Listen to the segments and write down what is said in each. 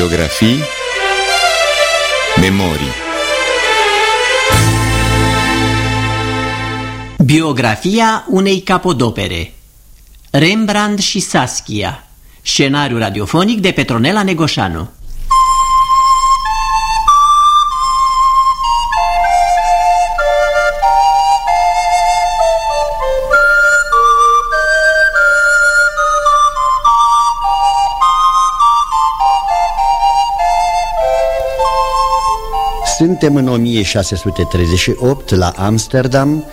Biografii Memorii. Biografia unei capodopere. Rembrandt și Saskia. Scenariu radiofonic de Petronela Negoșanu Suntem în 1638 la Amsterdam,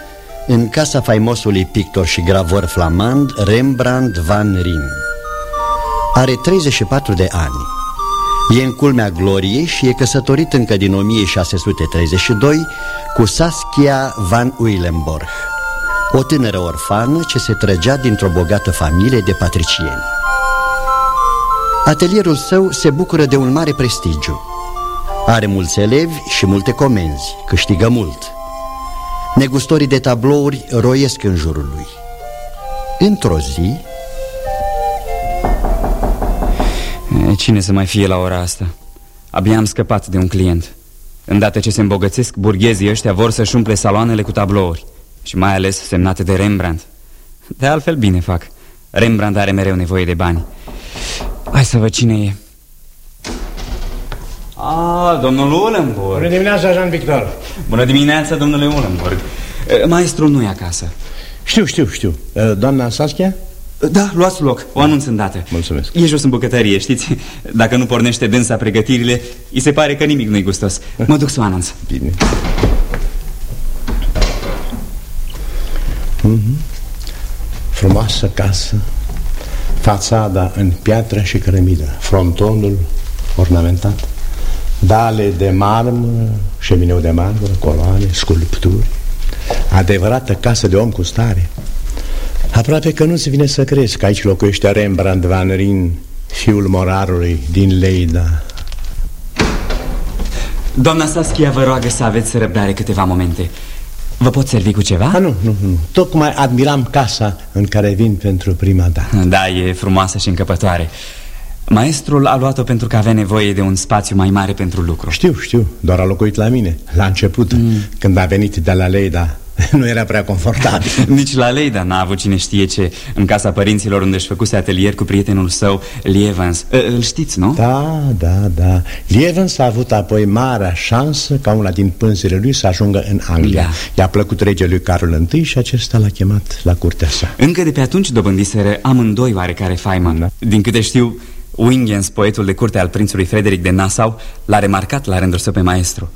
în casa faimosului pictor și gravor flamand Rembrandt van Rijn. Are 34 de ani. E în culmea gloriei și e căsătorit încă din 1632 cu Saskia van Uylenborg, o tânără orfană ce se trăgea dintr-o bogată familie de patricieni. Atelierul său se bucură de un mare prestigiu. Are mulți elevi și multe comenzi, câștigă mult. Negustorii de tablouri roiesc în jurul lui. Într-o zi... Cine să mai fie la ora asta? Abia am scăpat de un client. Îndată ce se îmbogățesc, burghezii ăștia vor să-și umple saloanele cu tablouri și mai ales semnate de Rembrandt. De altfel bine fac. Rembrandt are mereu nevoie de bani. Hai să văd cine e. Ah, domnul Ulenburg. Bună dimineața, Jean Victor. Bună dimineața, domnule Ulenburg. Maestrul nu e acasă. Știu, știu, știu. Doamna Saskia? Da, luați loc, o anunț îndată Mulțumesc E jos în bucătărie, știți? Dacă nu pornește dânsa pregătirile Îi se pare că nimic nu-i gustos Mă duc să o anunț Bine mm -hmm. Frumoasă casă Fațada în piatră și cărămidă Frontonul ornamentat Dale de marmură, șemineu de marmură, coloane, sculpturi. Adevărată casă de om cu stare. Aproape că nu-ți vine să crezi că aici locuiește Rembrandt van Rijn Fiul morarului din Leida. Doamna Saskia vă roagă să aveți răbdare câteva momente. Vă pot servi cu ceva? A, nu, nu, nu. Tocmai admiram casa în care vin pentru prima dată. Da, e frumoasă și încăpătoare Maestrul a luat-o pentru că avea nevoie de un spațiu mai mare pentru lucru. Știu, știu, doar a locuit la mine La început, mm. când a venit de la Leida. Nu era prea confortabil. Nici la Leida n-a avut cine știe ce. În casa părinților unde își făcuse atelier cu prietenul său, Lievans Îl știți, nu? Da, da, da. Lievans a avut apoi marea șansă Ca una din pânzele lui să ajungă în Anglia. Da. I-a plăcut regelui Carol I Și acesta l-a chemat la curtea sa. Încă de pe atunci dobândiseră amândoi oarecare faimă. Da. Din câte știu Wingens, poetul de curte al prințului Frederic de Nassau, l-a remarcat la rândul său pe maestru.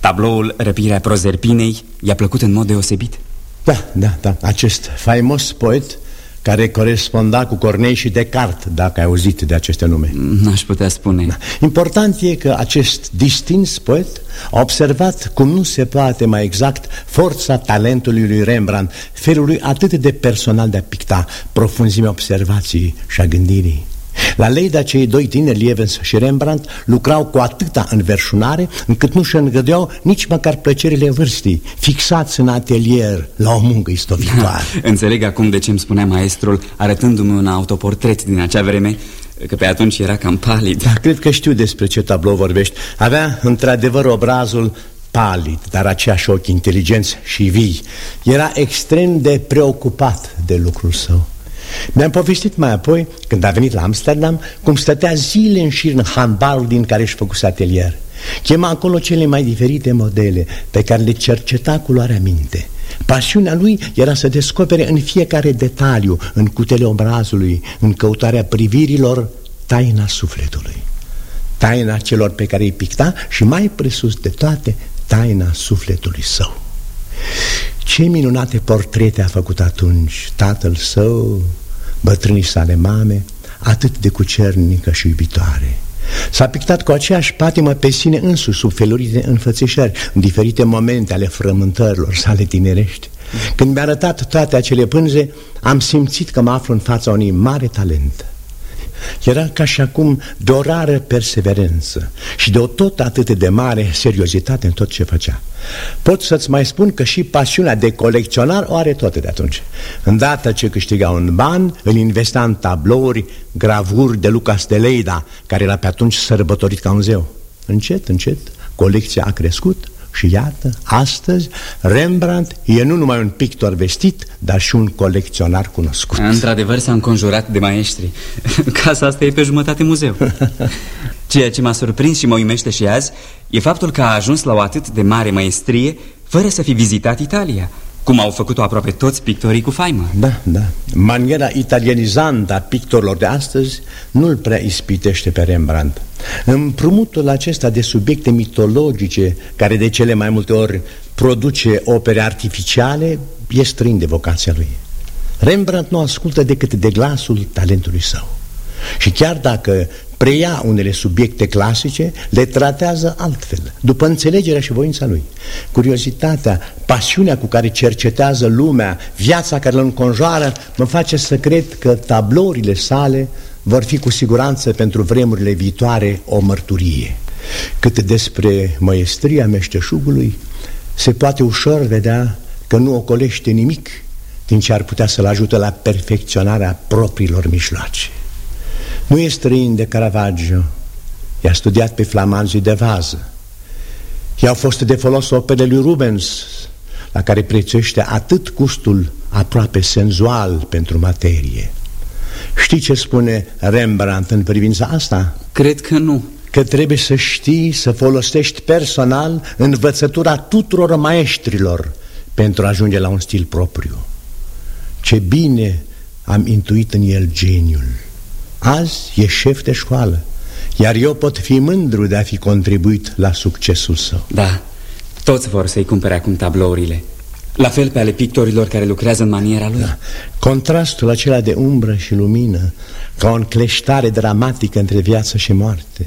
Tabloul Răpirea Prozerpinei i-a plăcut în mod deosebit. Da, da, da, acest faimos poet care coresponda cu Cornei și Descartes, dacă ai auzit de aceste nume. N-aș putea spune. Da. Important e că acest distins poet a observat cum nu se poate mai exact forța talentului lui Rembrandt, felul lui atât de personal de a picta, profunzimea observației și a gândirii. La Leida, cei doi tineri, Lievens și Rembrandt, lucrau cu atâta înverșunare încât nu și îngădeau nici măcar plăcerile vârstii, fixați în atelier la o muncă istovitoare. Da, înțeleg acum de ce îmi spunea maestrul, arătându-mi un autoportret din acea vreme, că pe atunci era cam palid. Da, cred că știu despre ce tablou vorbești. Avea, într-adevăr, obrazul palid, dar aceeași ochi inteligenți și vii. Era extrem de preocupat de lucrul său. Mi-am povestit mai apoi, când a venit la Amsterdam, cum stătea zile în șir în handbal din care își făcuse atelier. Chema acolo cele mai diferite modele pe care le cerceta cu luarea minte. Pasiunea lui era să descopere în fiecare detaliu, în cutele obrazului, în căutarea privirilor, taina sufletului. Taina celor pe care îi picta și mai presus de toate, taina sufletului său. Ce minunate portrete a făcut atunci tatăl său, bătrânii sale mame, atât de cucernică și iubitoare. S-a pictat cu aceeași patimă pe sine însuși sub felurite înfățișări, în diferite momente ale frământărilor sale tinerești. Când mi-a arătat toate acele pânze, am simțit că mă aflu în fața unui mare talent. Era ca și acum de o rară perseverență și de o tot atât de mare seriozitate în tot ce făcea. Pot să-ți mai spun că și pasiunea de colecționar o are toate de atunci. Îndată ce câștiga un ban, îl investea în tablouri, gravuri de Lucas de Leida, care era pe atunci sărbătorit ca un zeu. Încet, încet, colecția a crescut și iată, astăzi, Rembrandt e nu numai un pictor vestit, dar și un colecționar cunoscut. Într-adevăr s-a înconjurat de maestri. Casa asta e pe jumătate muzeu. Ceea ce m-a surprins și mă uimește și azi e faptul că a ajuns la o atât de mare maestrie fără să fi vizitat Italia. Cum au făcut-o aproape toți pictorii cu faimă. Da, da. Maniera italianizantă a pictorilor de astăzi Nu-l prea ispitește pe Rembrandt. Împrumutul acesta de subiecte mitologice Care de cele mai multe ori produce opere artificiale E strâin de vocația lui. Rembrandt nu ascultă decât de glasul talentului său. Și chiar dacă preia unele subiecte clasice, le tratează altfel, după înțelegerea și voința lui. Curiozitatea, pasiunea cu care cercetează lumea, viața care îl înconjoară, mă face să cred că tablourile sale vor fi cu siguranță pentru vremurile viitoare o mărturie. Cât despre măestria meșteșugului, se poate ușor vedea că nu ocolește nimic din ce ar putea să-l ajute la perfecționarea propriilor mișloace. Nu e străin de Caravaggio. I-a studiat pe flamanzii de vază. I-au fost de folos operele lui Rubens La care prețuiește atât gustul aproape senzual pentru materie. Știi ce spune Rembrandt în privința asta? Cred că nu. Că trebuie să știi să folosești personal învățătura tuturor maestrilor Pentru a ajunge la un stil propriu. Ce bine am intuit în el geniul Azi e șef de școală Iar eu pot fi mândru de a fi contribuit la succesul său. Da, toți vor să-i cumpere acum tablourile La fel pe ale pictorilor care lucrează în maniera lui. Da. Contrastul acela de umbră și lumină Ca o încleștare dramatică între viață și moarte.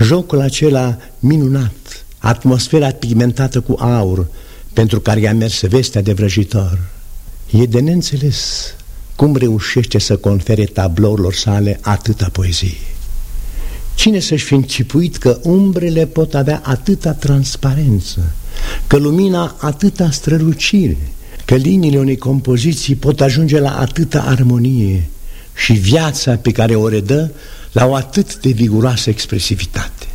Jocul acela minunat Atmosfera pigmentată cu aur Pentru care i-a mers vestea de vrăjitor. E de neînțeles cum reușește să confere tablourilor sale atâta poezie? Cine să-și fi încipuit că umbrele pot avea atâta transparență, că lumina atâta strălucire, că liniile unei compoziții pot ajunge la atâta armonie și viața pe care o redă la o atât de viguroasă expresivitate.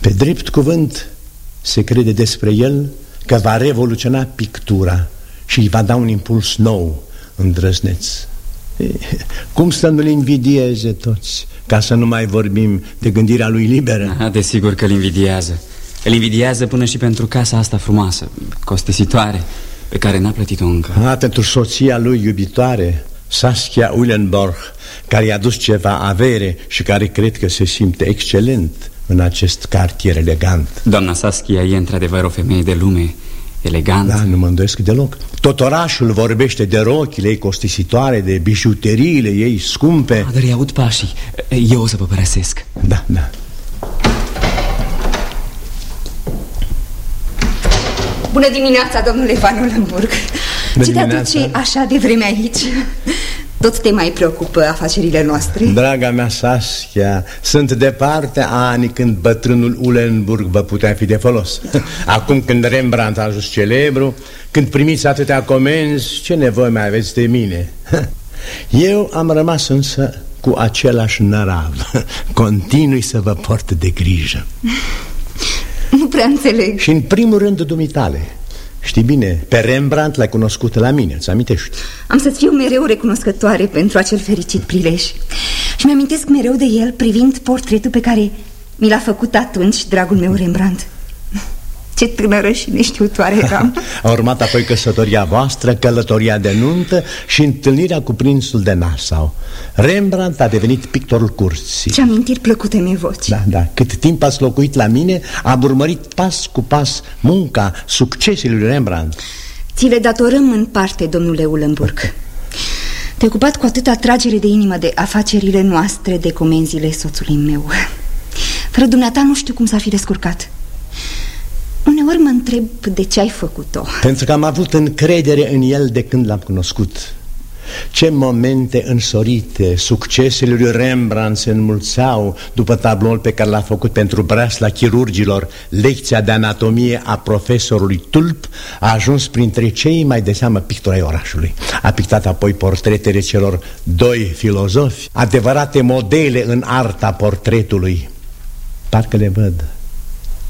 Pe drept cuvânt se crede despre el că va revoluționa pictura și îi va da un impuls nou îndrăzneț Cum să nu-l invidieze toți Ca să nu mai vorbim de gândirea lui liberă? Desigur că îl invidiază. Îl invidiază până și pentru casa asta frumoasă Costisitoare Pe care n-a plătit-o încă. A, Pentru soția lui iubitoare Saskia Uhlenborg Care i-a dus ceva avere Și care cred că se simte excelent În acest cartier elegant. Doamna Saskia e într-adevăr o femeie de lume Elegant. Da, nu mă îndoiesc deloc. Tot orașul vorbește de rochile ei costisitoare De bijuteriile ei scumpe. Dar îi aud pașii. Eu o să vă părăsesc. Da, da. Bună dimineața, domnule Van Ulenburg. Ce te aduce așa de vreme aici? Tot te mai preocupă afacerile noastre? Draga mea Saskia, sunt departe ani când bătrânul Ulenburg vă putea fi de folos. Acum când Rembrandt a ajuns celebru, când primiți atâtea comenzi, ce nevoie mai aveți de mine? Eu am rămas însă cu același nărav. Continui să vă port de grijă. Nu prea înțeleg. Și în primul rând dumitale Știi bine, pe Rembrandt l-ai cunoscut la mine, îți amintești? Am să-ți fiu mereu recunoscătoare pentru acel fericit prilej Și mi-amintesc mereu de el privind portretul pe care mi l-a făcut atunci dragul meu Rembrandt ce tânără și neștiutoare eram. A urmat apoi căsătoria voastră, călătoria de nuntă și întâlnirea cu prințul de Nassau. Rembrandt a devenit pictorul curții. Ce amintiri plăcute mi voci Da, da, cât timp ați locuit la mine Am urmărit pas cu pas munca, succesele lui Rembrandt. Ți le datorăm în parte, domnule Ulenburg. Te-ai ocupat cu atâta tragere de inimă de afacerile noastre, de comenzile soțului meu. Fără dumneata nu știu cum s-ar fi descurcat Uneori mă întreb de ce ai făcut-o. Pentru că am avut încredere în el de când l-am cunoscut. Ce momente însorite Succesele lui Rembrandt se înmulțeau După tabloul pe care l-a făcut pentru breasla chirurgilor. Lecția de anatomie a profesorului Tulp A ajuns printre cei mai de seamă pictori ai orașului. A pictat apoi portretele celor doi filozofi Adevărate modele în arta portretului. Parcă le văd.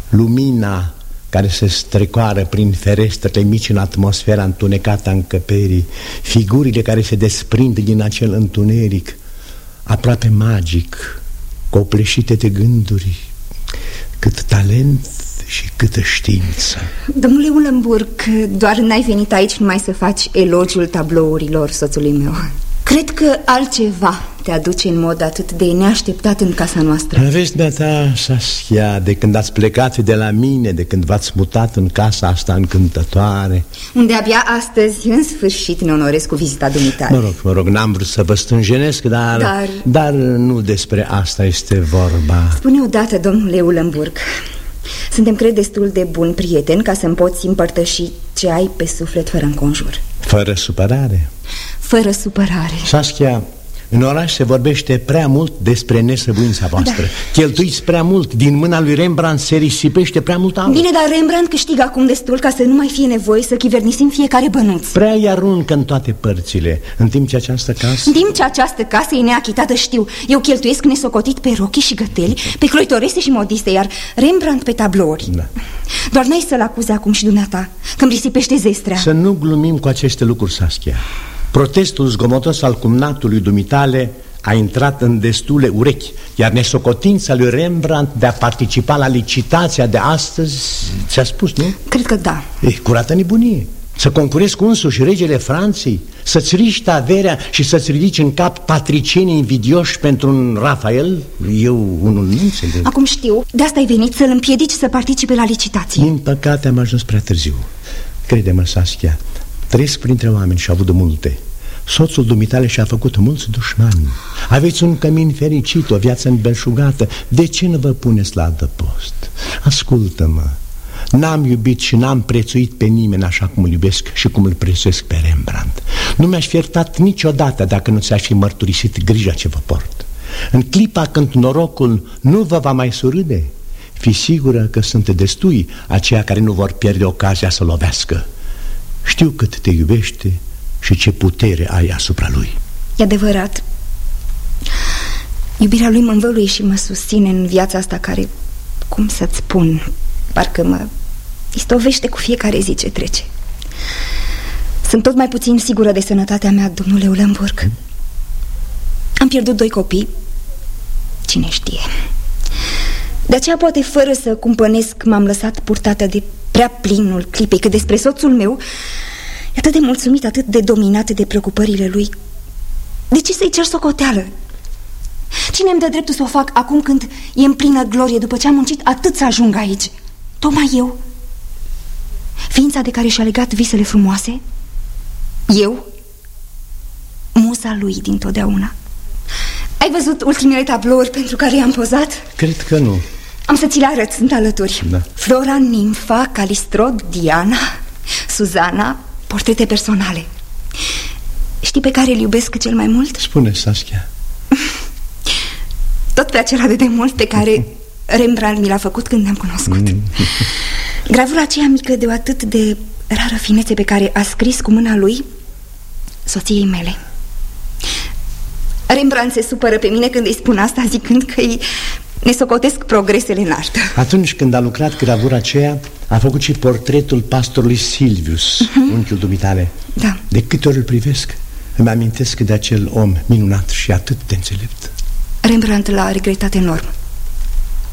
Lumina care se strecoară prin ferestrele mici în atmosfera întunecată a încăperii, figurile care se desprind din acel întuneric, aproape magic, copleșite de gânduri, cât talent și câtă știință. Domnule Ulenburg, doar n-ai venit aici numai să faci elogiul tablourilor soțului meu. Cred că altceva te aduce în mod atât de neașteptat în casa noastră. Vezi, ta, Saskia, de când ați plecat de la mine De când v-ați mutat în casa asta încântătoare. Unde abia astăzi, în sfârșit, ne onorez cu vizita dumitare Mă rog, mă rog, n-am vrut să vă stânjenesc Dar, dar... dar nu despre asta este vorba. Spune odată, domnule Ulenburg suntem, cred, destul de buni prieteni ca să-mi poți împărtăși ce ai pe suflet fără înconjur. Fără supărare. Fără supărare. Saskia, în oraș se vorbește prea mult despre nesăbuința voastră. Da. Cheltuiți prea mult, din mâna lui Rembrandt se risipește prea mult aur. Bine, dar Rembrandt câștigă acum destul ca să nu mai fie nevoie să chivernisim fiecare bănuț. Prea îi aruncă în toate părțile, în timp ce această casă... În timp ce această casă e neachitată, știu. Eu cheltuiesc nesocotit pe rochii și găteli, pe cloitorese și modiste, iar Rembrandt pe tablouri. Da. Doar n-ai să-l acuze acum și dumneata, când risipește zestrea. Să nu glumim cu aceste lucruri, Saskia Protestul zgomotos al cumnatului dumitale a intrat în destule urechi Iar nesocotința lui Rembrandt de a participa la licitația de astăzi Ți-a spus, nu? Cred că da. E curată nebunie. Să concurezi cu însuși regele Franței Să-ți riști averea și să-ți ridici în cap patricienii invidioși pentru un Rafael? Eu unul nu înțeleg. Acum știu, de asta ai venit să-l împiedici să participe la licitație. Din păcate am ajuns prea târziu. Crede-mă, Saskia Trăiesc printre oameni și a avut de multe. Soțul dumitale și-a făcut mulți dușmani. Aveți un cămin fericit, o viață îmbelșugată De ce nu vă puneți la adăpost? Ascultă-mă. N-am iubit și n-am prețuit pe nimeni așa cum îl iubesc și cum îl prețuiesc pe Rembrandt. Nu mi-aș fi iertat niciodată dacă nu ți-aș fi mărturisit grija ce vă port. În clipa când norocul nu vă va mai surâde Fi sigură că sunt destui aceia care nu vor pierde ocazia să lovească știu cât te iubește și ce putere ai asupra lui. E adevărat. Iubirea lui mă învăluie și mă susține în viața asta care, cum să-ți spun, parcă mă istovește cu fiecare zi ce trece. Sunt tot mai puțin sigură de sănătatea mea, domnule Ulenburg. Am pierdut doi copii, cine știe? De aceea poate fără să cumpănesc m-am lăsat purtată de prea plinul clipei Că despre soțul meu E atât de mulțumit, atât de dominat de preocupările lui De ce să-i cer socoteală? Cine îmi dă dreptul să o fac acum când e în plină glorie După ce am muncit atât să ajung aici? Tocmai eu Ființa de care și-a legat visele frumoase Eu Muza lui dintotdeauna Ai văzut ultimele tablouri pentru care i-am pozat? Cred că nu Am să ți le arăt, sunt alături da. Flora, Nimfa, Calistrod, Diana Suzana, portrete personale Știi pe care îl iubesc cel mai mult? Spune, Saskia Tot pe acela de demult pe care Rembrandt mi l-a făcut când ne-am cunoscut mm. Gravura aceea mică de o atât de rară finețe pe care a scris cu mâna lui Soției mele Rembrandt se supără pe mine când îi spun asta Zicând că îi ne socotesc progresele în artă. Atunci când a lucrat gravura aceea A făcut și portretul pastorului Silvius uh -huh. Unchiul dumitale. Da. De câte ori îl privesc Îmi amintesc de acel om minunat și atât de înțelept. Rembrandt l-a regretat enorm.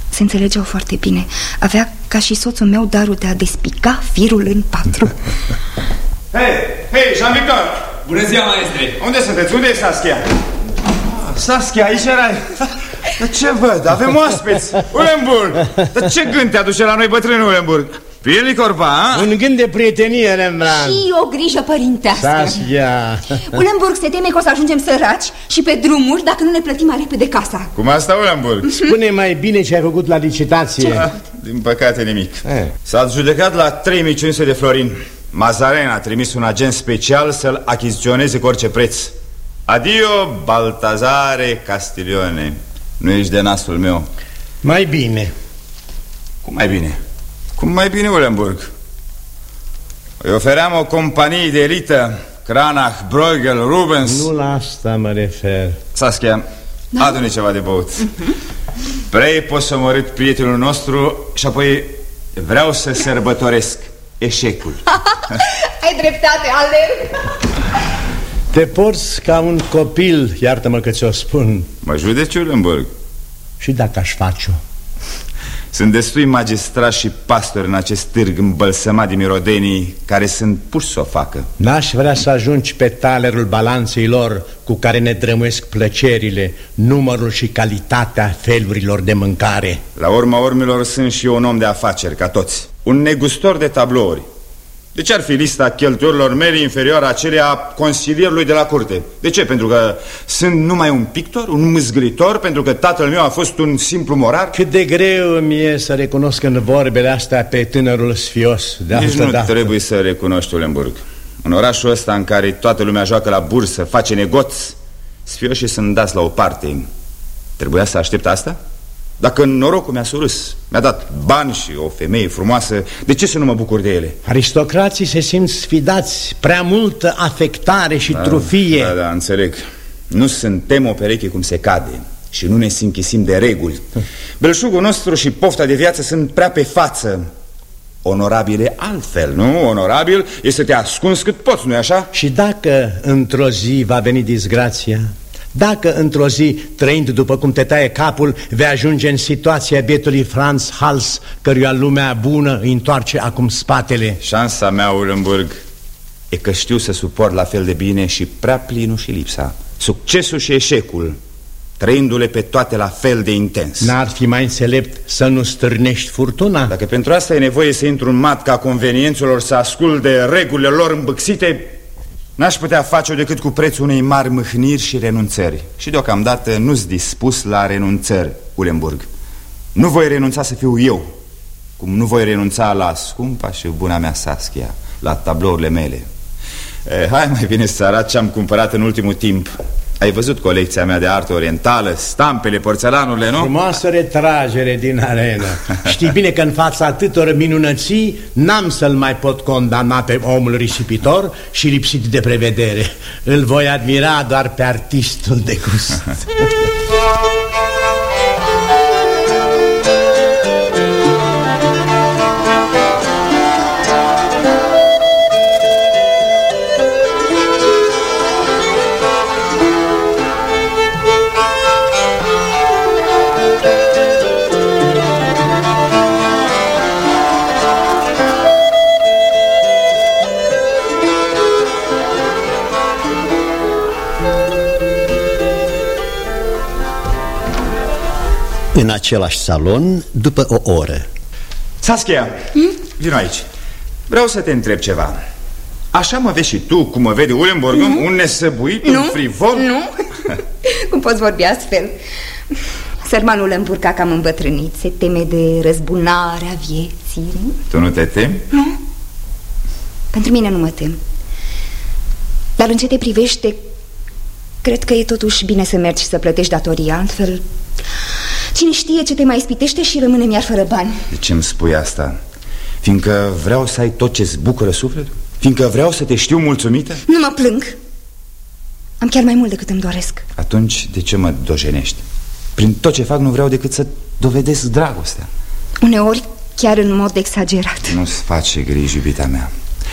Se înțelegeau foarte bine. Avea ca și soțul meu darul de a despica firul în patru. Hei, hei, Jean-Victor Bună ziua, maestre! Unde sunteți? Unde e Saskia? Saskia, aici erai Dar ce văd? Avem oaspeți. Ulenburg. Dar ce gând te aduce la noi bătrânul Ulenburg? Pilnic Orba, a? Un gând de prietenie, Rembrandt. Și o grijă părintească. Saskia Ulenburg se teme că o să ajungem săraci și pe drumuri dacă nu ne plătim mai repede casa. Cum asta, Ulenburg? Spune mai bine ce ai făcut la licitație. Ah, Din păcate nimic. Eh. S-a judecat la 3500 de florini Mazaren a trimis un agent special să-l achiziționeze cu orice preț. Adio, Baltazare Castiglione Nu ești de nasul meu. Mai bine. Cum mai bine? Cum mai bine, Ulenburg? Îi ofeream o companie de elită Cranach, Bruegel, Rubens. Nu la asta mă refer. Saskia, da? adu ceva de băut. Vrei poți să omorât prietenul nostru Și apoi vreau să sărbătoresc eșecul. Ai dreptate, alerg Te porți ca un copil, iartă-mă că ți-o spun. Mă judeci, Ulenburg? Și dacă aș face-o. Sunt destui magistrați și pastori în acest târg îmbălsămat de mirodenii Care sunt puși să o facă. N-aș vrea să ajungi pe talerul balanței lor Cu care ne drămuiesc plăcerile Numărul și calitatea felurilor de mâncare. La urma urmelor sunt și eu un om de afaceri, ca toți. Un negustor de tablouri de ce ar fi lista cheltuielor mele inferioară acelea consilierului de la curte? De ce? Pentru că sunt numai un pictor, un mâzgritor, pentru că tatăl meu a fost un simplu morar? Cât de greu mi e să recunosc în vorbele astea pe tânărul sfios de Nici nu dată. trebuie să recunoști, Ulenburg. În orașul ăsta în care toată lumea joacă la bursă, face negoți, sfioșii sunt dați la o parte. Trebuia să aștept asta? Dacă norocul mi-a surâs, mi-a dat bani și o femeie frumoasă, de ce să nu mă bucur de ele? Aristocrații se simt sfidați, prea multă afectare și da, trufie Da, da, înțeleg Nu suntem o pereche cum se cade și nu ne închisim de reguli Belșugul nostru și pofta de viață sunt prea pe față Onorabile altfel, nu? Onorabil e să te ascunzi cât poți, nu-i așa? Și dacă într-o zi va veni disgrația Dacă într-o zi, trăind după cum te taie capul Vei ajunge în situația bietului Franz Hals Căruia lumea bună îi întoarce acum spatele. Șansa mea, Ulenburg, e că știu să suport la fel de bine și prea plinul și lipsa. Succesul și eșecul Trăindu-le pe toate la fel de intens. N-ar fi mai înțelept să nu stârnești furtuna? Dacă pentru asta e nevoie să intru în matca conveniențelor Să ascult de regulile lor îmbâxite N-aș putea face-o decât cu prețul unei mari mâhniri și renunțări. Și deocamdată nu-s dispus la renunțări, Ulenburg. Nu voi renunța să fiu eu Cum nu voi renunța la scumpa și buna mea Saskia La tablourile mele. Eh, Hai mai bine să arăt ce am cumpărat în ultimul timp ai văzut colecția mea de artă orientală, stampele, porțelanurile, nu? Frumoasă retragere din arenă. Știi bine că în fața atâtor minunății N-am să-l mai pot condamna pe omul risipitor și lipsit de prevedere. Îl voi admira doar pe artistul de gust În același salon, după o oră. Saskia, hmm? vino aici. Vreau să te întreb ceva. Așa mă vezi și tu, cum mă vede Ulenborg, mm -hmm. un nesăbuit, nu, un frivol? Nu, cum poți vorbi astfel? Sărmanul împurca cam îmbătrânit. Se teme de răzbunarea vieții. Tu nu te temi? Nu. Pentru mine nu mă tem. Dar în ce te privește Cred că e totuși bine să mergi și să plătești datoria. Altfel Cine știe ce te mai spitește și rămânem iar fără bani De ce îmi spui asta? Fiindcă vreau să ai tot ce-ți bucură sufletul? Fiindcă vreau să te știu mulțumită? Nu mă plâng Am chiar mai mult decât îmi doresc Atunci de ce mă dojenești? Prin tot ce fac nu vreau decât să dovedesc dragostea Uneori chiar în mod exagerat Nu-ți face griji, iubita mea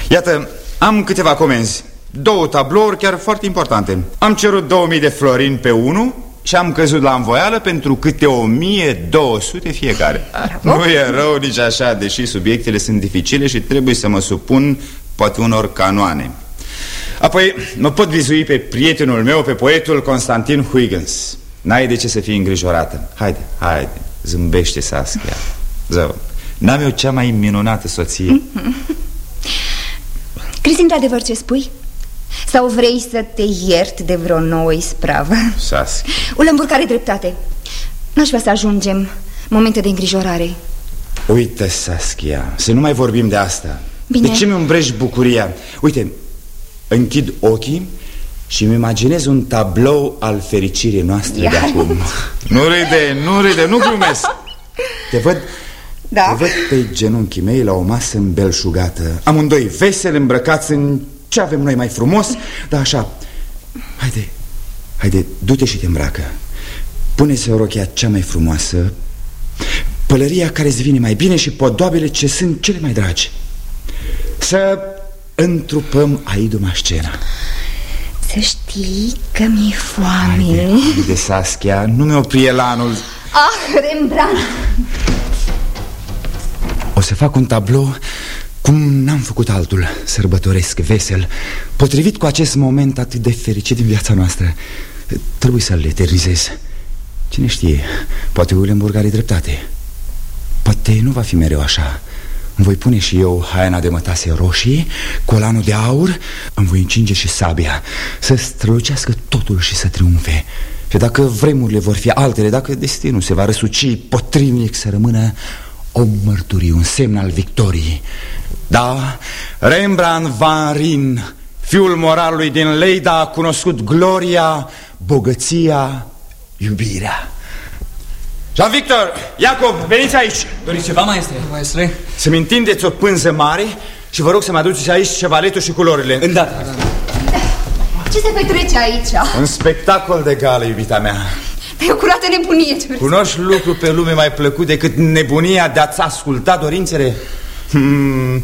Iată, am câteva comenzi Două tablouri chiar foarte importante Am cerut 2000 de florini pe unul și am căzut la învoială pentru câte 1200 fiecare. Bravo. Nu e rău nici așa, deși subiectele sunt dificile și trebuie să mă supun poate unor canoane. Apoi mă pot vizui pe prietenul meu, pe poetul Constantin Huygens. N-ai de ce să fii îngrijorată. Haide, haide, zâmbește Saskia. Zău, n-am eu cea mai minunată soție. Crezi într-adevăr ce spui? Sau vrei să te iert de vreo nouă ispravă? Saskia Ulămbur are dreptate N-aș vrea să ajungem momente de îngrijorare Uite, Saskia, să nu mai vorbim de asta Bine. De ce mi umbrești bucuria? Uite, închid ochii și îmi imaginez un tablou al fericirii noastre Ia. de acum Nu râde, nu râde, nu glumesc Te văd, da. te văd pe genunchii mei la o masă îmbelșugată Amândoi veseli, îmbrăcați în ce avem noi mai frumos? Da, așa, haide, haide, du-te și te îmbracă. Pune-se rochia cea mai frumoasă Pălăria care îți vine mai bine și podoabele ce sunt cele mai dragi. Să întrupăm aiduma scena Să știi că mi-e foame. Haide, haide Saskia, nu mi opri elanul Ah, Rembrandt. O să fac un tablou cum n-am făcut altul Sărbătoresc, vesel. Potrivit cu acest moment atât de fericit din viața noastră Trebuie să-l eternizez. Cine știe, poate Ulenburg are dreptate. Poate nu va fi mereu așa. Îmi voi pune și eu haina de mătase roșii Colanul de aur Îmi voi încinge și sabia Să strălucească totul și să triumfe. Și dacă vremurile vor fi altele Dacă destinul se va răsuci potrivnic Să rămână o mărturie, un semn al victoriei Da, Rembrandt van Rijn Fiul moralului din Leida a cunoscut gloria, bogăția, iubirea Jean-Victor, Iacob, veniți aici Doriți ceva, maestre? Maestre? Să-mi întindeți o pânză mare și vă rog să-mi aduceți aici cevaletul și culorile Îndată Ce se petrece aici? Un spectacol de gală, iubita mea E o curată nebunie ce Cunoști lucru pe lume mai plăcut decât nebunia de a-ți asculta dorințele? Hmm,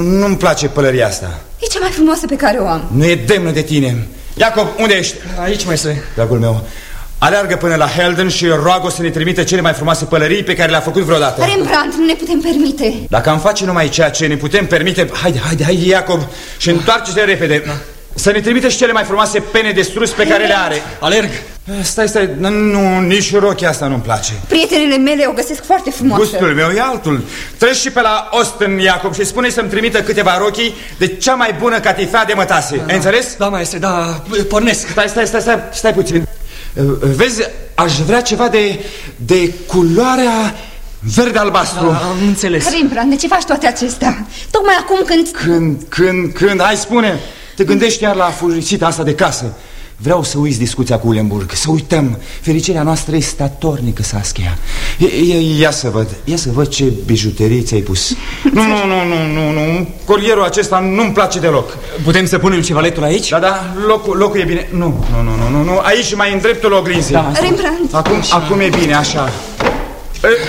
Nu-mi place pălăria asta. E cea mai frumoasă pe care o am. Nu e demnă de tine. Iacob, unde ești? Aici, maestre. Dragul meu, Aleargă până la Helden și roagă să ne trimită cele mai frumoase pălării pe care le-a făcut vreodată. Rembrandt, nu ne putem permite. Dacă am face numai ceea ce ne putem permite Haide, haide, haide, Iacob Și întoarce-te repede. Da. Să ne trimită și cele mai frumoase pene de strus pe care le are. Alerg. Stai, stai, nu, nici rochia asta nu-mi place. Prietenele mele o găsesc foarte frumoasă. Gustul meu e altul. Treci și pe la Austin, Iacob Și spune să-mi trimită câteva rochii De cea mai bună catifea de mătase. Da, Ai înțeles? Da, maestre, da, pornesc. Stai, stai, stai, stai, stai puțin. Vezi, aș vrea ceva de, de culoarea verde-albastru da, Am înțeles. Rembrandt, de ce faci toate acestea? Tocmai acum când... Când, când, când, hai spune Te gândești iar la furicita asta de casă? Vreau să uiți discuția cu Ulenburg Să uităm. Fericirea noastră e statornică, Saskia. Ia să văd Ia să văd ce bijuterii ți-ai pus. Nu, nu, nu, nu, nu, nu. Colierul acesta nu-mi place deloc. Putem să punem cevaletul aici? Da, da, locul, locul e bine. Nu, nu, nu, nu, nu, nu. Aici mai în dreptul oglinzii. Da, Rembrandt. Acum, acum e bine, așa.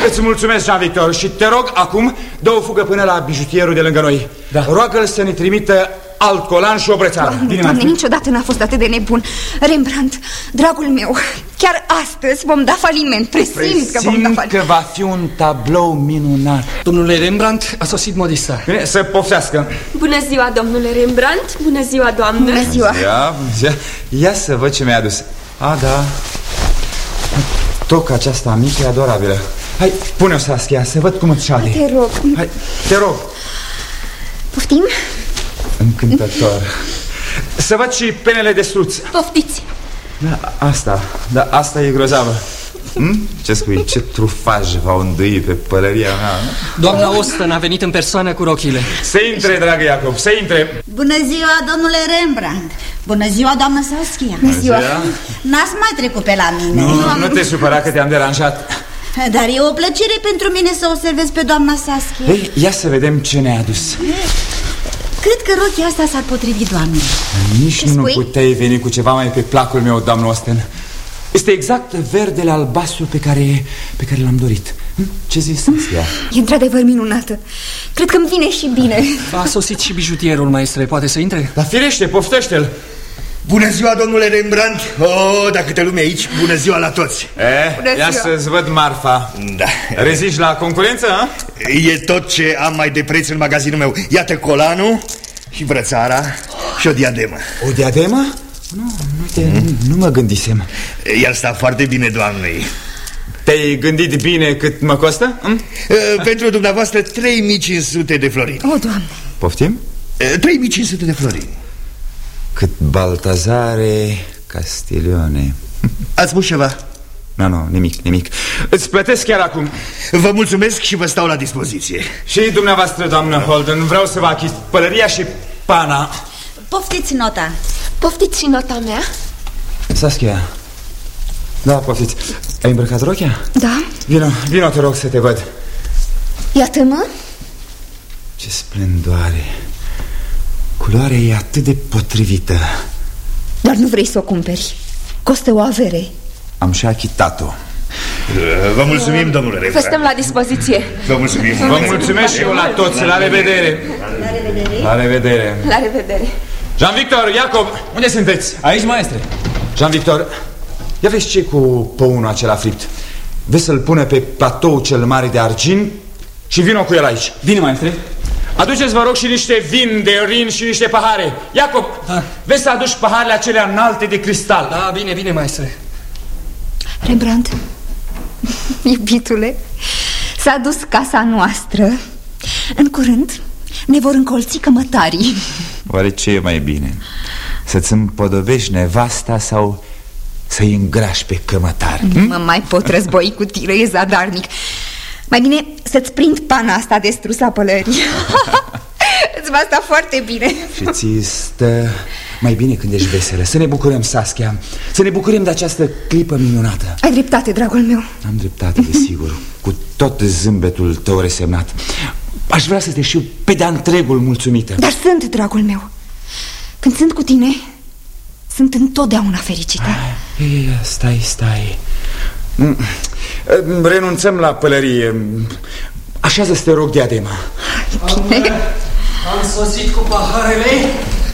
Îți mulțumesc, Jean-Victor. Și te rog acum Dă o fugă până la bijutierul de lângă noi. Da. Roagă-l să ne trimită alt colan și o brățară Doamne, Bine, doamne niciodată n-a fost atât de nebun. Rembrandt, dragul meu Chiar astăzi vom da faliment. Presimt, Presimt că vom da faliment. că va fi un tablou minunat. Domnule Rembrandt, a sosit modista Bine, să poftească. Bună ziua, domnule Rembrandt. Bună ziua, doamnă. Bună ziua, bună ziua, bună ziua. Ia să văd ce mi-a adus. A, da. Toca aceasta mică e adorabilă. Hai, pune-o, Saskia, să văd cum îți șade. Te rog. Hai, te rog. Poftim? Încântător. Să văd și penele de struț. Poftiți. Da, asta, da, asta e grozavă. Hmm? Ce spui? Ce trufaj v-au îndui pe pălăria mea Doamna Ostan a venit în persoană cu rochile. Să intre, dragă Iacob, să intre. Bună ziua, domnule Rembrandt. Bună ziua, doamnă Saskia. Bună ziua. N-ați mai trecut pe la mine Nu, nu te supăra că te-am deranjat. Dar e o plăcere pentru mine să o servez pe doamna Saskia. Ei, Ia să vedem ce ne-a adus Cred că rochia asta s-ar potrivi doamnei Nici ce nu spui? puteai veni cu ceva mai pe placul meu, doamnă Osten Este exact verdele albastru pe care, pe care l-am dorit hm? Ce zici, Saskia? E într-adevăr minunată Cred că îmi vine și bine A sosit și bijutierul, maestre, poate să intre? Da, firește, poftește-l Bună ziua, domnule Rembrandt. Oh, dacă te lume aici, bună ziua la toți. Eh, bună Ia să-ți văd marfa. Da. Rezici la concurență, a? E tot ce am mai de preț în magazinul meu. Iată colanul și brățara și o diademă. O diademă? Nu, nu, te, mm? nu, nu mă gândisem. El sta foarte bine, doamnei. Te-ai gândit bine cât mă costă? Hm? Pentru dumneavoastră 3500 de florini. O, Doamne. Poftim? 3500 de florini cât Baltazare Castiglione Ați spus ceva? Nu, nu, nimic, nimic. Îți plătesc chiar acum. Vă mulțumesc și vă stau la dispoziție. Și dumneavoastră, doamnă Holden Vreau să vă achit pălăria și pana. Poftiți nota. Poftiți și nota mea? Saskia. Da, poftiți. Ai îmbrăcat rochia? Da? Vino, vino te rog să te văd. Iată-mă Ce splendoare Culoarea e atât de potrivită. Dar nu vrei să o cumperi. Costă o avere. Am și achitat-o. Vă mulțumim, domnule Vă stăm la dispoziție. Vă mulțumim. Vă mulțumesc și eu la toți. La revedere. La revedere. La revedere. La revedere Jean-Victor, Iacob, unde sunteți? Aici, maestre. Jean-Victor, ia vezi ce cu păunul acela fript. Vezi să-l pune pe platou cel mare de argint Și vină cu el aici. Bine, maestre Aduceți, vă rog, și niște vin de rin și niște pahare. Iacob, da. vezi să aduci paharele acelea înalte de cristal. Da, bine, bine, maestre. Rembrandt? Iubitule S-a dus casa noastră. În curând ne vor încolți cămătarii. Oare ce e mai bine? Să-ți împodobești nevasta sau să-i îngrași pe cămătar? Nu mă mai pot război cu tine, e zadarnic Mai bine să-ți prind pana asta de strus la pălării Îți va sta foarte bine. Și ți stă mai bine când ești veselă. Să ne bucurăm, Saskia. Să ne bucurăm de această clipă minunată. Ai dreptate, dragul meu. Am dreptate, desigur. Cu tot zâmbetul tău resemnat. Aș vrea să te știu pe de-a întregul mulțumită. Dar sunt, dragul meu. Când sunt cu tine Sunt întotdeauna fericită. Ei, Stai, stai. Mm, Renunțăm la pălărie. Așează să te rog diadema. Bine. Am sosit cu paharele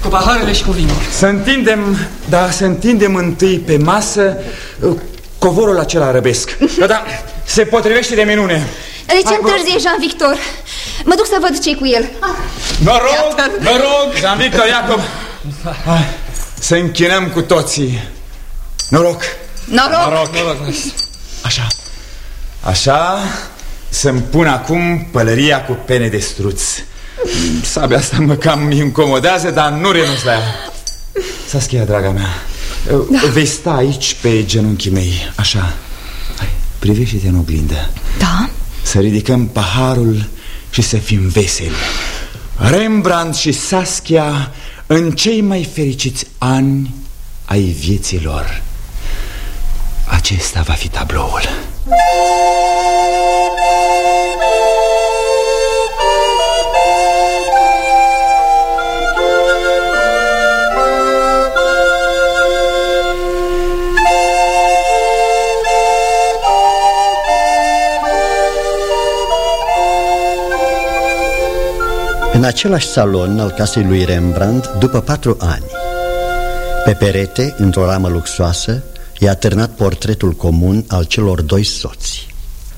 Cu paharele și cu vinul. Să întindem, da, să întindem întâi pe masă uh, Covorul acela arăbesc Da, da, se potrivește de minune. De ce întârzie, Jean-Victor? Mă duc să văd ce cu el. Noroc, noroc, Jean-Victor Iacob. Hai, Să închinăm cu toții. Noroc Noroc, Noroc, noroc. Așa Așa Să-mi pun acum pălăria cu pene de struț. Sabia asta mă cam incomodează Dar nu renunț la ea. Saskia, draga mea. Da. Vei sta aici pe genunchii mei. Așa. Hai, privește-te în oglindă. Da? Să ridicăm paharul și să fim veseli. Rembrandt și Saskia În cei mai fericiți ani ai vieții lor Acesta va fi tabloul. În același salon al casei lui Rembrandt, după patru ani. Pe perete, într-o ramă luxoasă I-a târnat portretul comun al celor doi soți.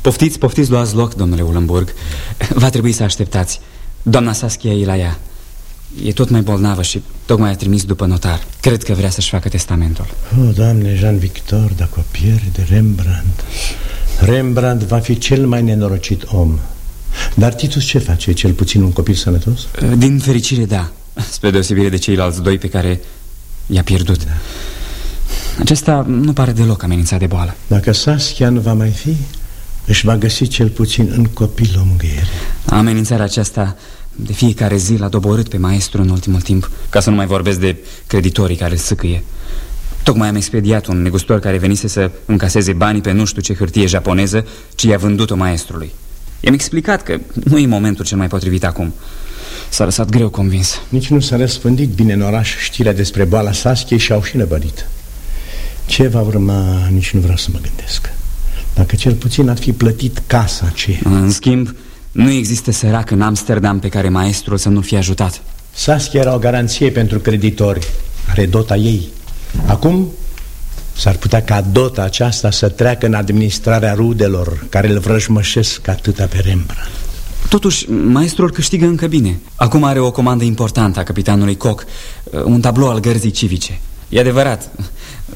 Poftiți, poftiți, luați loc, domnule Ulenburg. Va trebui să așteptați. Doamna Saskia e la ea. E tot mai bolnavă și tocmai a trimis după notar. Cred că vrea să-și facă testamentul. Oh, Doamne, Jean-Victor, dacă o pierde Rembrandt. Rembrandt va fi cel mai nenorocit om. Dar Titus ce face? E cel puțin un copil sănătos? Din fericire, da. Spre deosebire de ceilalți doi pe care i-a pierdut. Da. Acesta nu pare deloc amenințat de boală. Dacă Saskia nu va mai fi Își va găsi cel puțin în copil o mângâiere Amenințarea aceasta de fiecare zi l-a doborât pe maestru în ultimul timp Ca să nu mai vorbesc de creditorii care îl sâcâie. Tocmai am expediat un negustor care venise să încaseze banii pe nu știu ce hârtie japoneză Ci i-a vândut-o maestrului. I-am explicat că nu e momentul cel mai potrivit acum. S-a lăsat greu convins. Nici nu s-a răspândit bine în oraș știrea despre boala Saskiei și au și năbărit Ce va urma, nici nu vreau să mă gândesc. Dacă cel puțin ar fi plătit casa aceea. În schimb, nu există sărac în Amsterdam pe care maestrul să nu fie ajutat. Saskia era o garanție pentru creditori Are dota ei. Acum s-ar putea ca dota aceasta să treacă în administrarea rudelor Care îl vrăjmășesc atâta pe Rembrandt. Totuși, maestrul câștigă încă bine. Acum are o comandă importantă a capitanului Koch Un tablou al gărzii civice. E adevărat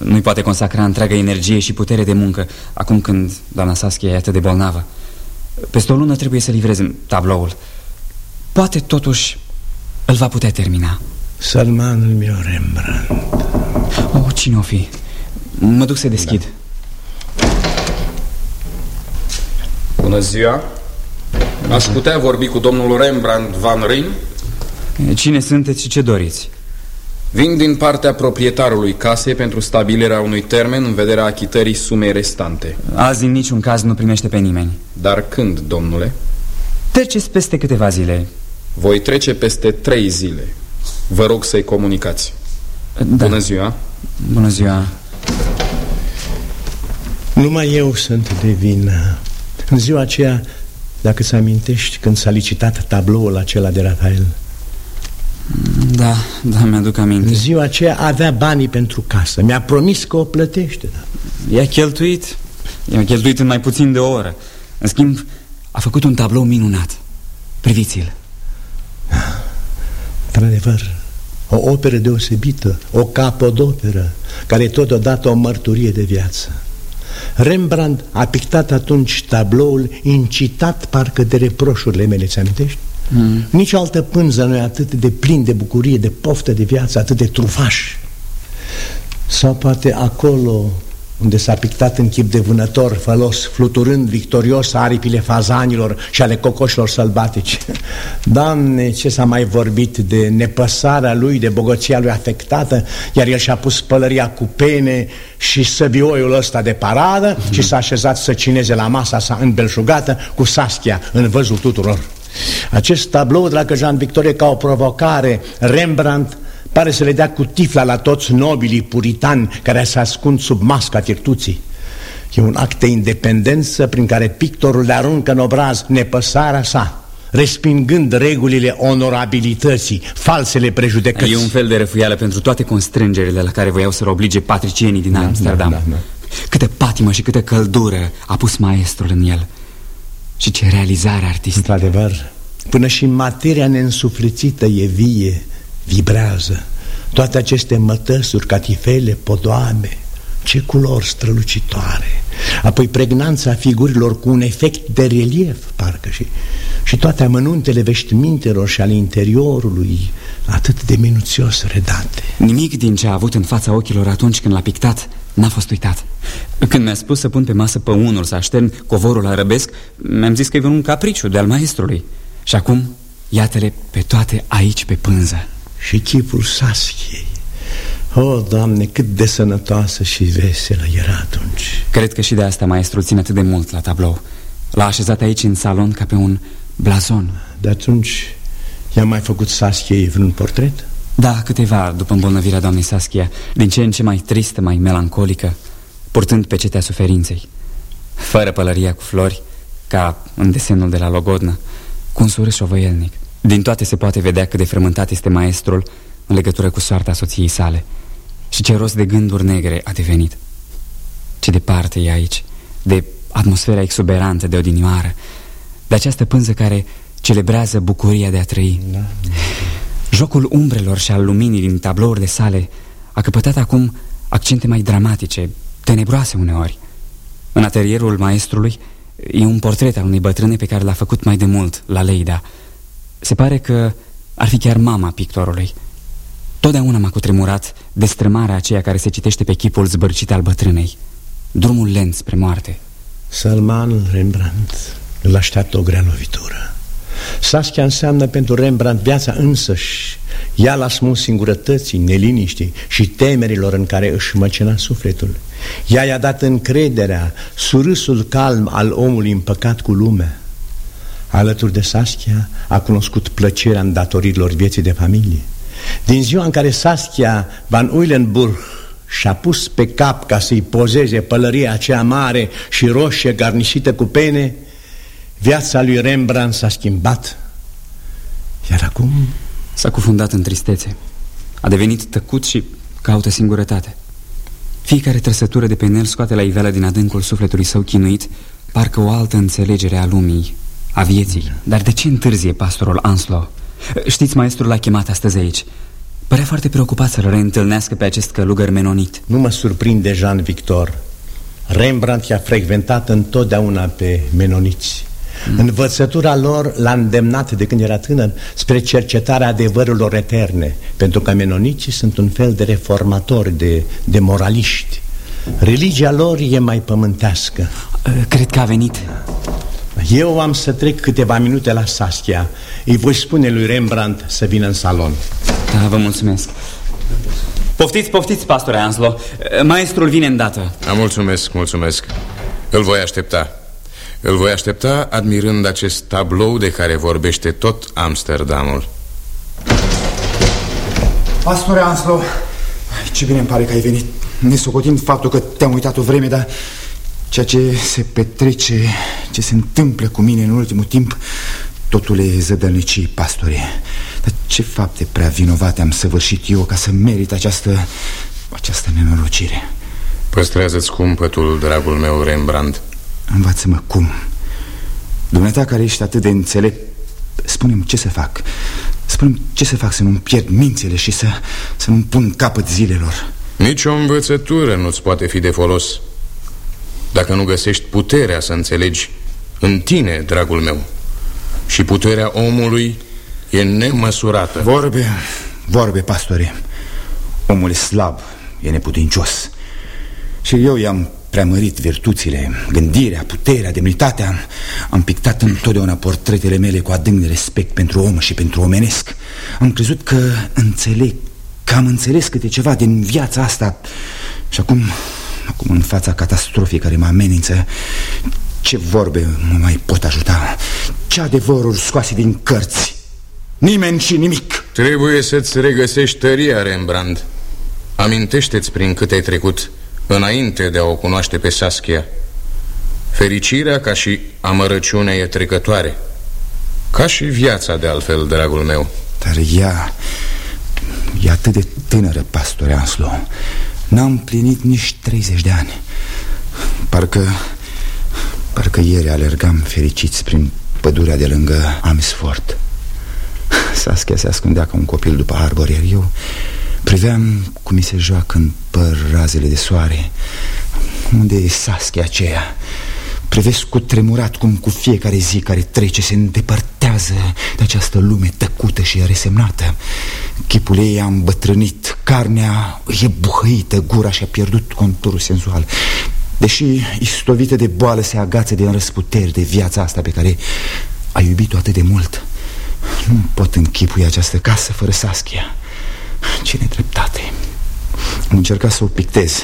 Nu-i poate consacra întreaga energie și putere de muncă Acum când doamna Saskia e atât de bolnavă Peste o lună trebuie să livreze tabloul Poate totuși îl va putea termina Salmanul meu Rembrandt Oh, cine o fi? Mă duc să deschid da. Bună ziua Aș putea vorbi cu domnul Rembrandt Van Rijn? Cine sunteți și ce doriți? Vin din partea proprietarului casei pentru stabilirea unui termen în vederea achitării sumei restante. Azi în niciun caz nu primește pe nimeni. Dar când, domnule? Treceți peste câteva zile. Voi trece peste trei zile. Vă rog să-i comunicați. Da. Bună ziua! Bună ziua! Numai eu sunt de vină. În ziua aceea, dacă ți amintești, când s-a licitat tabloul acela de Rafael Da, da, mi-aduc aminte. În ziua aceea avea banii pentru casă. Mi-a promis că o plătește da. I-a cheltuit. I-a cheltuit în mai puțin de o oră. În schimb, a făcut un tablou minunat. Priviți-l. Într-adevăr, o operă deosebită O capodoperă Care e totodată o mărturie de viață. Rembrandt a pictat atunci tabloul incitat parcă de reproșurile mele, ți amintești? Mm. Nici o altă pânză nu e atât de plin de bucurie, de poftă de viață, atât de trufaș Sau poate acolo unde s-a pictat în chip de vânător fălos, fluturând victorios aripile fazanilor și ale cocoșilor sălbatici. Doamne, ce s-a mai vorbit de nepăsarea lui, de bogăția lui afectată, iar el și-a pus pălăria cu pene și săbioiul ăsta de paradă mm -hmm. și s-a așezat să cineze la masa sa înbelșugată cu Saskia în văzul tuturor. Acest tablou, dragă Jean Victorie, ca o provocare, Rembrandt Pare să le dea cu tifla la toți nobilii puritani care se ascund sub masca virtuții. E un act de independență prin care pictorul le aruncă în obraz nepăsarea sa, respingând regulile onorabilității, falsele prejudecăți. E un fel de răfuială pentru toate constrângerile la care voiau să-l oblige patricienii din da, Amsterdam. Da, da, da. Câtă patimă și câtă căldură a pus maestrul în el. Și ce realizare artistică. Într-adevăr, până și materia neînsuflețită e vie vibrează. Toate aceste mătăsuri, catifele, podoame Ce culori strălucitoare. Apoi pregnanța figurilor cu un efect de relief, parcă și, și toate amănuntele veștimintelor și ale interiorului Atât de minuțios redate. Nimic din ce a avut în fața ochilor atunci când l-a pictat N-a fost uitat. Când mi-a spus să pun pe masă păunul, să aștern covorul arăbesc Mi-am zis că e un capriciu de-al maestrului. Și acum, iată-le pe toate aici pe pânză. Și chipul Saskiei. O, oh, Doamne, cât de sănătoasă și veselă era atunci. Cred că și de asta maestrul ține atât de mult la tablou. L-a așezat aici în salon ca pe un blazon. De atunci i-a mai făcut Saskiei vreun portret? Da, câteva după îmbolnăvirea doamnei Saskia Din ce în ce mai tristă, mai melancolică Purtând pe cetea suferinței Fără pălăria cu flori Ca în desenul de la Logodnă Cu un surâs șovăielnic din toate se poate vedea cât de frământat este maestrul în legătură cu soarta soției sale și ce rost de gânduri negre a devenit. Ce departe e aici, de atmosfera exuberantă de odinioară, de această pânză care celebrează bucuria de a trăi. Da. Jocul umbrelor și al luminii din tablourile sale a căpătat acum accente mai dramatice, tenebroase uneori. În atelierul maestrului e un portret al unei bătrâne pe care l-a făcut mai de mult, la Leida, se pare că ar fi chiar mama pictorului. Totdeauna m-a cutremurat destrămarea aceea care se citește pe chipul zbărcit al bătrânei. Drumul lent spre moarte. Salman Rembrandt îl așteaptă o grea lovitură Saskia înseamnă pentru Rembrandt viața însăși. Ea l-a smus singurătății, neliniștii și temerilor în care își măcina sufletul. Ea i-a dat încrederea, surâsul calm al omului împăcat cu lumea. Alături de Saskia a cunoscut plăcerea îndatoririlor vieții de familie. Din ziua în care Saskia Van Uylenburg și-a pus pe cap ca să-i pozeze pălăria aceea mare și roșie garnisită cu pene Viața lui Rembrandt s-a schimbat. Iar acum... S-a cufundat în tristețe. A devenit tăcut și caută singurătate. Fiecare trăsătură de pe el scoate la iveală din adâncul sufletului său chinuit Parcă o altă înțelegere a lumii a vieții. Dar de ce întârzie pastorul Anslo? Știți, maestrul l-a chemat astăzi aici. Părea foarte preocupat să-l reîntâlnească pe acest călugăr menonit. Nu mă surprinde, Jean Victor. Rembrandt i-a frecventat întotdeauna pe menoniți. mm. Învățătura lor l-a îndemnat de când era tânăr Spre cercetarea adevărurilor eterne Pentru că menoniții sunt un fel de reformatori, de, de moraliști Religia lor e mai pământească Cred că a venit eu am să trec câteva minute la Saskia Îi voi spune lui Rembrandt să vină în salon Da, vă mulțumesc Poftiți, poftiți, pastore Anslo. Maestrul vine îndată. A, mulțumesc, mulțumesc. Îl voi aștepta. Îl voi aștepta admirând acest tablou de care vorbește tot Amsterdamul. Pastore Anslo, ce bine îmi pare că ai venit. Nesocotind faptul că te-am uitat o vreme, dar ceea ce se petrece, ce se întâmplă cu mine în ultimul timp, totul e zădălnicii, pastore. Dar ce fapte prea vinovate am săvârșit eu ca să merit această, această nenorocire? Păstrează-ți cumpătul, dragul meu Rembrandt. Învață-mă cum. Dumneata care ești atât de înțelept, spune-mi ce să fac. spune ce să fac să nu-mi pierd mințile și să, să nu-mi pun capăt zilelor. Nici o învățătură nu-ți poate fi de folos. Dacă nu găsești puterea să înțelegi în tine, dragul meu, și puterea omului e nemăsurată. Vorbe, vorbe, pastore. Omul e slab, e neputincios. Și eu i-am preamărit virtuțile, gândirea, puterea, demnitatea. Am pictat întotdeauna portretele mele cu adânc respect pentru om și pentru omenesc. Am crezut că înțeleg, că am înțeles câte ceva din viața asta. Și acum, acum în fața catastrofei care mă amenință, ce vorbe mă mai pot ajuta? Ce adevăruri scoase din cărți? Nimeni și nimic Trebuie să-ți regăsești tăria, Rembrandt Amintește-ți prin cât ai trecut Înainte de a o cunoaște pe Saskia. Fericirea ca și amărăciunea e trecătoare. Ca și viața de altfel, dragul meu. Dar ea E atât de tânără, pastore Anslo. N-am plinit nici 30 de ani. Parcă Parcă ieri alergam fericiți prin pădurea de lângă Amisfort Saskia se ascundea ca un copil după arbor Iar eu priveam cum mi se joacă în păr razele de soare. Unde e Saskia aceea? Privesc cu tremurat cum cu fiecare zi care trece se îndepărtează de această lume tăcută și resemnată. Chipul ei a îmbătrânit, carnea e buhăită, gura și-a pierdut conturul senzual. Deși istovită de boală se agață de răsputeri de viața asta pe care a iubit-o atât de mult Nu pot închipui această casă fără Saskia Ce nedreptate. Am încercat să o pictez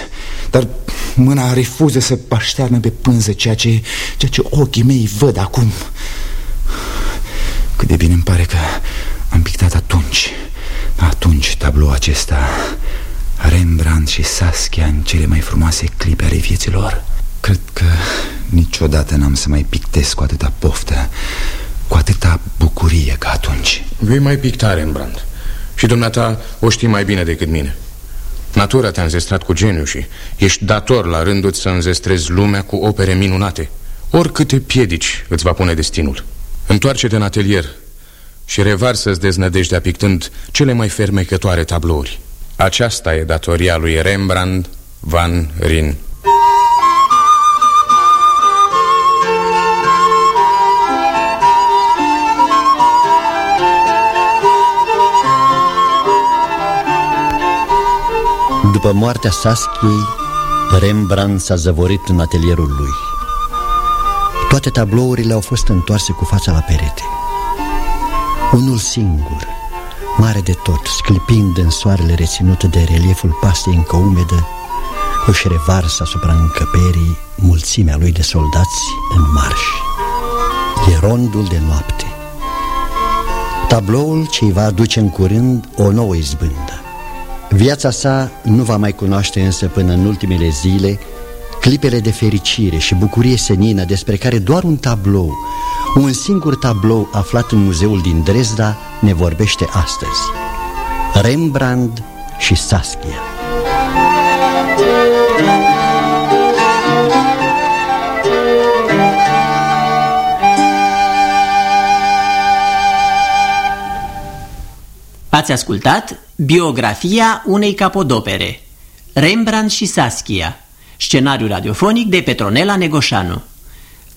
Dar mâna refuză să paștearnă pe pânză ceea ce, ceea ce ochii mei văd acum. Cât de bine îmi pare că am pictat atunci Atunci tabloul acesta Rembrandt și Saskia în cele mai frumoase clipe ale vieților. Cred că niciodată n-am să mai pictez cu atâta poftă Cu atâta bucurie ca atunci. Vei mai picta, Rembrandt Și dumneata o știi mai bine decât mine. Natura te-a înzestrat cu geniu și ești dator la rândul să înzestrezi lumea cu opere minunate. Oricâte piedici îți va pune destinul. Întoarce-te în atelier și revarsă-ți deznădejdea pictând cele mai fermecătoare tablouri. Aceasta e datoria lui Rembrandt van Rijn. După moartea Saskiei, Rembrandt s-a zăvorit în atelierul lui. Toate tablourile au fost întoarse cu fața la perete. Unul singur, mare de tot, sclipind în soarele reținut de relieful pastei încă umedă, își revarsă asupra încăperii mulțimea lui de soldați în marș. E rondul de noapte. Tabloul ce îi va aduce în curând o nouă izbândă. Viața sa nu va mai cunoaște însă până în ultimele zile clipele de fericire și bucurie senină despre care doar un tablou, un singur tablou aflat în muzeul din Dresda ne vorbește astăzi. Rembrandt și Saskia. Ați ascultat biografia unei capodopere Rembrandt și Saskia Scenariu radiofonic de Petronela Negoșanu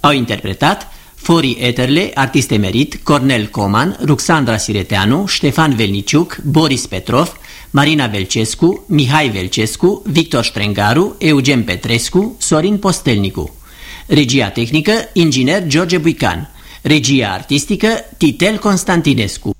Au interpretat Fori Eterle, artist emerit, Cornel Coman, Ruxandra Sireteanu, Ștefan Velniciuc, Boris Petrov, Marina Velcescu, Mihai Velcescu, Victor Strengaru, Eugen Petrescu, Sorin Postelnicu. Regia tehnică, inginer George Buican. Regia artistică, Titel Constantinescu.